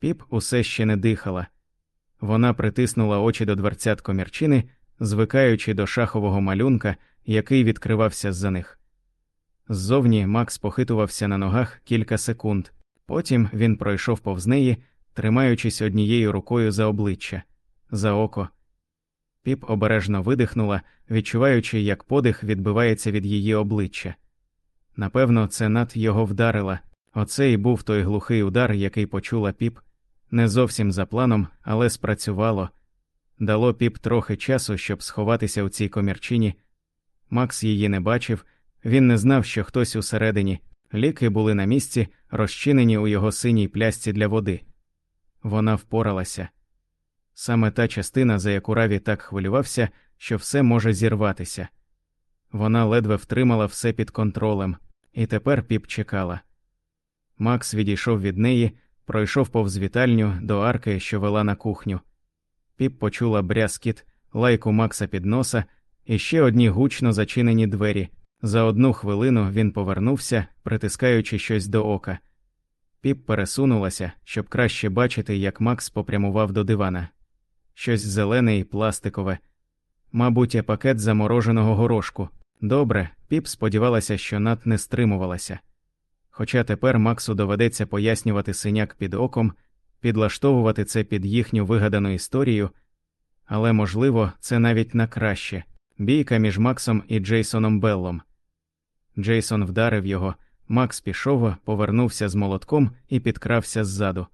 Піп усе ще не дихала. Вона притиснула очі до дверцят комірчини, звикаючи до шахового малюнка, який відкривався з-за них. Ззовні Макс похитувався на ногах кілька секунд, потім він пройшов повз неї, тримаючись однією рукою за обличчя, за око. Піп обережно видихнула, відчуваючи, як подих відбивається від її обличчя. Напевно, це над його вдарила. Оце і був той глухий удар, який почула піп, не зовсім за планом, але спрацювало. Дало піп трохи часу, щоб сховатися у цій комірчині. Макс її не бачив, він не знав, що хтось усередині. Ліки були на місці, розчинені у його синій плясці для води. Вона впоралася. Саме та частина, за яку Раві так хвилювався, що все може зірватися. Вона ледве втримала все під контролем, і тепер піп чекала. Макс відійшов від неї, пройшов повз вітальню до арки, що вела на кухню. Піп почула брязкіт, лайку Макса під носа і ще одні гучно зачинені двері. За одну хвилину він повернувся, притискаючи щось до ока. Піп пересунулася, щоб краще бачити, як Макс попрямував до дивана. Щось зелене і пластикове. Мабуть, пакет замороженого горошку. Добре, піп сподівалася, що над не стримувалася. Хоча тепер Максу доведеться пояснювати синяк під оком, підлаштовувати це під їхню вигадану історію, але, можливо, це навіть на краще бійка між Максом і Джейсоном Беллом. Джейсон вдарив його, Макс пішов, повернувся з молотком і підкрався ззаду.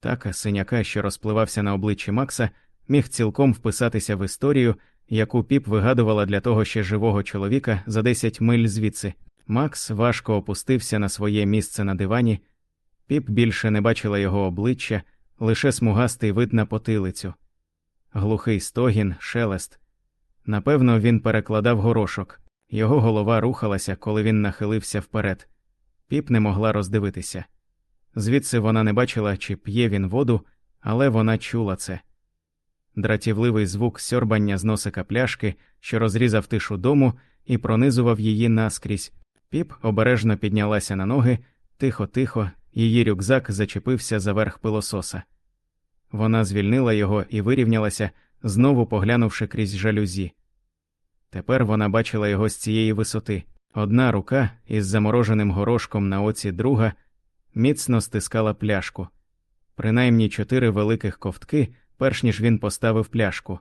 Так, синяка, що розпливався на обличчі Макса, міг цілком вписатися в історію, яку піп вигадувала для того ще живого чоловіка за 10 миль звідси. Макс важко опустився на своє місце на дивані, піп більше не бачила його обличчя, лише смугастий вид на потилицю, глухий стогін, шелест. Напевно, він перекладав горошок, його голова рухалася, коли він нахилився вперед. Піп не могла роздивитися. Звідси вона не бачила, чи п'є він воду, але вона чула це. Дратівливий звук сьорбання з носика пляшки, що розрізав тишу дому і пронизував її наскрізь. Піп обережно піднялася на ноги, тихо-тихо, її рюкзак зачепився за верх пилососа. Вона звільнила його і вирівнялася, знову поглянувши крізь жалюзі. Тепер вона бачила його з цієї висоти. Одна рука із замороженим горошком на оці друга міцно стискала пляшку, принаймні чотири великих ковтки, перш ніж він поставив пляшку.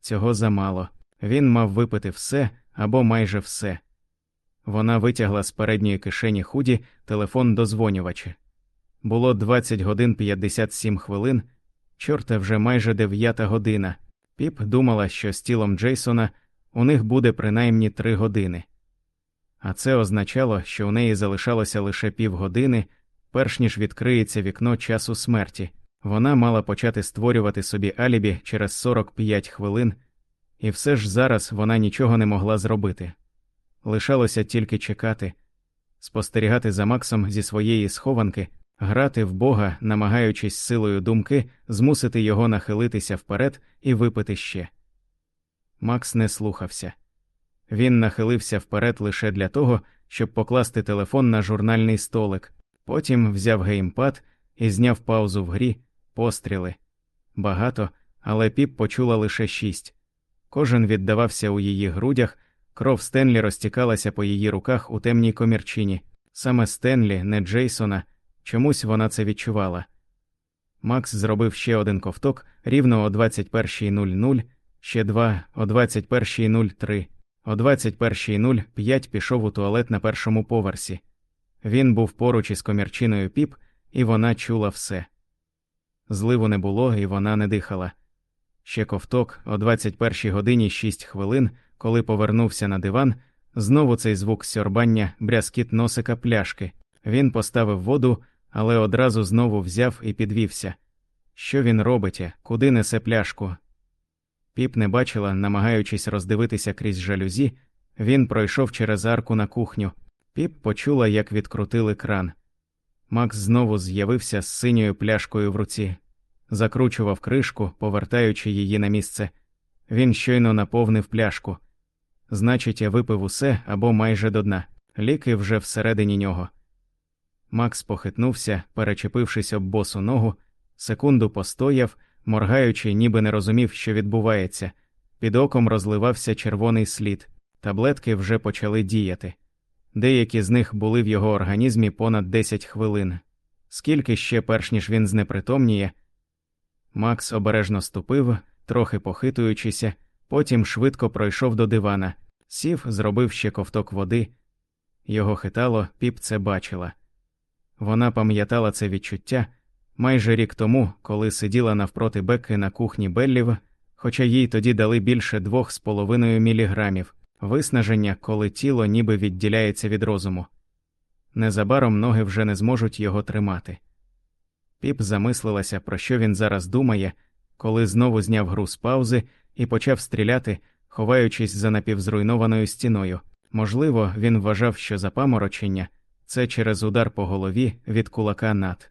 Цього замало. Він мав випити все або майже все. Вона витягла з передньої кишені худі телефон дозвонювача. Було 20 годин 57 хвилин, чорта вже майже дев'ята година. Піп думала, що з тілом Джейсона у них буде принаймні три години. А це означало, що у неї залишалося лише півгодини, перш ніж відкриється вікно часу смерті. Вона мала почати створювати собі алібі через 45 хвилин, і все ж зараз вона нічого не могла зробити. Лишалося тільки чекати, спостерігати за Максом зі своєї схованки, грати в Бога, намагаючись силою думки змусити його нахилитися вперед і випити ще. Макс не слухався. Він нахилився вперед лише для того, щоб покласти телефон на журнальний столик, потім взяв геймпад і зняв паузу в грі, постріли. Багато, але піп почула лише шість. Кожен віддавався у її грудях, кров Стенлі розтікалася по її руках у темній комірчині. Саме Стенлі, не Джейсона, чомусь вона це відчувала. Макс зробив ще один ковток рівно о 21.00, ще два о 21.03. О 21.05 пішов у туалет на першому поверсі. Він був поруч із комірчиною піп, і вона чула все. Зливу не було, і вона не дихала. Ще ковток о 21 годині 6 хвилин, коли повернувся на диван, знову цей звук сьорбання, брязкіт носика пляшки. Він поставив воду, але одразу знову взяв і підвівся. Що він робить, куди несе пляшку? Піп не бачила, намагаючись роздивитися крізь жалюзі, він пройшов через арку на кухню. Піп почула, як відкрутили кран. Макс знову з'явився з синьою пляшкою в руці, закручував кришку, повертаючи її на місце. Він щойно наповнив пляшку. Значить, я випив усе або майже до дна. Ліки вже всередині нього. Макс похитнувся, перечепившись об босу ногу, секунду постояв, моргаючи, ніби не розумів, що відбувається. Під оком розливався червоний слід, таблетки вже почали діяти. Деякі з них були в його організмі понад 10 хвилин. Скільки ще, перш ніж він знепритомніє, Макс обережно ступив, трохи похитуючися, потім швидко пройшов до дивана, сів, зробив ще ковток води. Його хитало, піп це бачила. Вона пам'ятала це відчуття майже рік тому, коли сиділа навпроти Бекки на кухні Беллів, хоча їй тоді дали більше двох з половиною міліграмів, виснаження, коли тіло ніби відділяється від розуму. Незабаром ноги вже не зможуть його тримати. Піп замислилася, про що він зараз думає, коли знову зняв гру з паузи і почав стріляти, ховаючись за напівзруйнованою стіною. Можливо, він вважав, що запаморочення це через удар по голові від кулака над.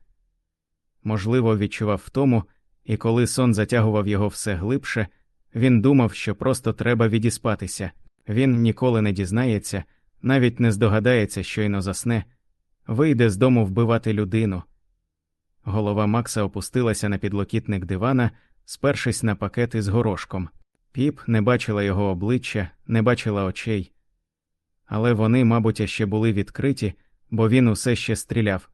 Можливо, відчував втому, і коли сон затягував його все глибше, він думав, що просто треба відіспатися, він ніколи не дізнається, навіть не здогадається, щойно засне, вийде з дому вбивати людину. Голова Макса опустилася на підлокітник дивана, спершись на пакети з горошком. Піп не бачила його обличчя, не бачила очей. Але вони, мабуть, ще були відкриті, бо він усе ще стріляв,